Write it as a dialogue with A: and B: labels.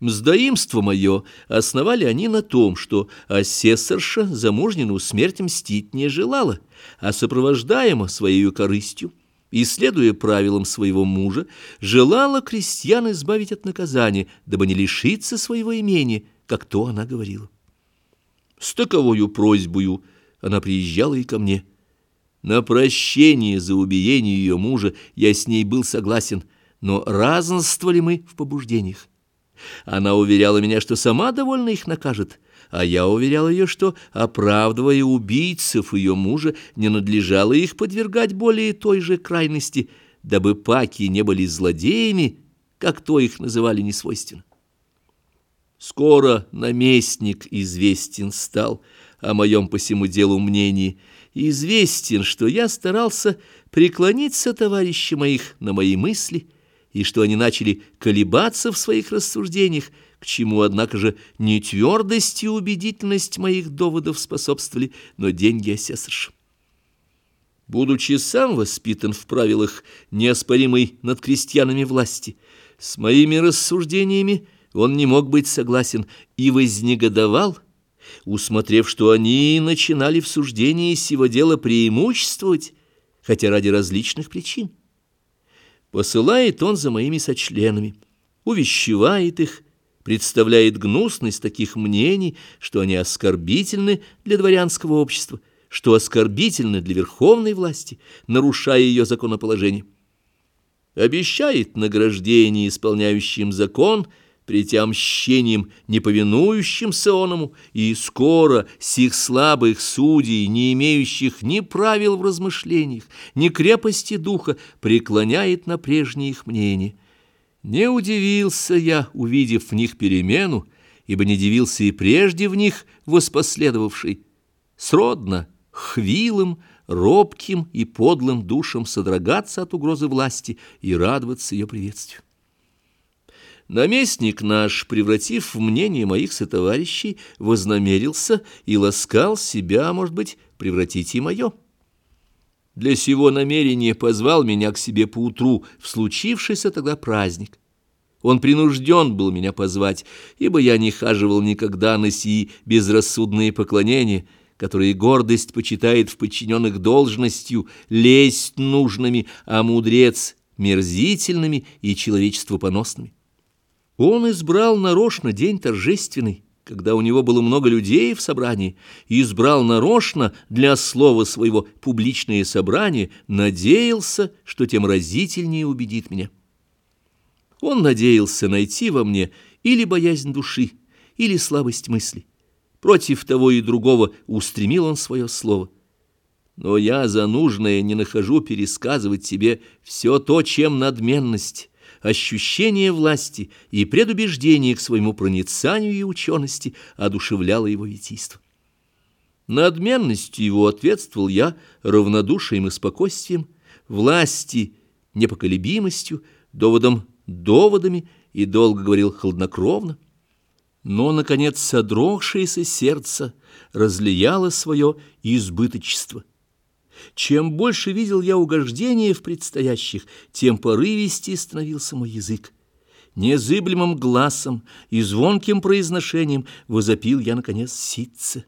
A: Мздоимство мое основали они на том, что асессорша замужнину смерть мстить не желала, а сопровождаема своей корыстью и, следуя правилам своего мужа, желала крестьян избавить от наказания, дабы не лишиться своего имения, как то она говорила. С таковою просьбою она приезжала и ко мне. На прощение за убиение ее мужа я с ней был согласен, но разнствовали мы в побуждениях. Она уверяла меня, что сама довольно их накажет, а я уверял ее, что, оправдывая убийцев ее мужа, не надлежало их подвергать более той же крайности, дабы паки не были злодеями, как то их называли несвойственно. Скоро наместник известен стал о моем по всему делу мнении, известен, что я старался преклониться товарища моих на мои мысли, и что они начали колебаться в своих рассуждениях, к чему, однако же, не твердость и убедительность моих доводов способствовали, но деньги асессорши. Будучи сам воспитан в правилах неоспоримой над крестьянами власти, с моими рассуждениями он не мог быть согласен и вознегодовал, усмотрев, что они начинали в суждении сего дела преимуществовать, хотя ради различных причин. Посылает он за моими сочленами, увещевает их, представляет гнусность таких мнений, что они оскорбительны для дворянского общества, что оскорбительны для верховной власти, нарушая ее законоположение. Обещает награждение исполняющим закон – мщением неповинующимся оному, и скоро сих слабых судей, не имеющих ни правил в размышлениях, ни крепости духа, преклоняет на прежние их мнения. Не удивился я, увидев в них перемену, ибо не дивился и прежде в них воспоследовавший. Сродно, хвилым, робким и подлым душам содрогаться от угрозы власти и радоваться ее приветствию. Наместник наш, превратив в мнение моих сотоварищей, вознамерился и ласкал себя, может быть, превратить и мое. Для сего намерения позвал меня к себе поутру в случившийся тогда праздник. Он принужден был меня позвать, ибо я не хаживал никогда на сии безрассудные поклонения, которые гордость почитает в подчиненных должностью, лесть нужными, а мудрец мерзительными и человечествопоносными. Он избрал нарочно день торжественный, когда у него было много людей в собрании, и избрал нарочно для слова своего публичное собрание, надеялся, что тем разительнее убедит меня. Он надеялся найти во мне или боязнь души, или слабость мысли. Против того и другого устремил он свое слово. Но я за нужное не нахожу пересказывать тебе все то, чем надменность, ощущение власти и предубеждение к своему проницанию и учености одушевляло его витийство. Надменностью его ответствовал я равнодушием и спокойствием, власти непоколебимостью, доводом доводами и долго говорил хладнокровно. Но, наконец, содрогшееся сердце разлияло свое избыточество – чем больше видел я угождения в предстоящих, тем порывистее становился мой язык. Незыблемым глазом и звонким произношением возопил я, наконец, ситце.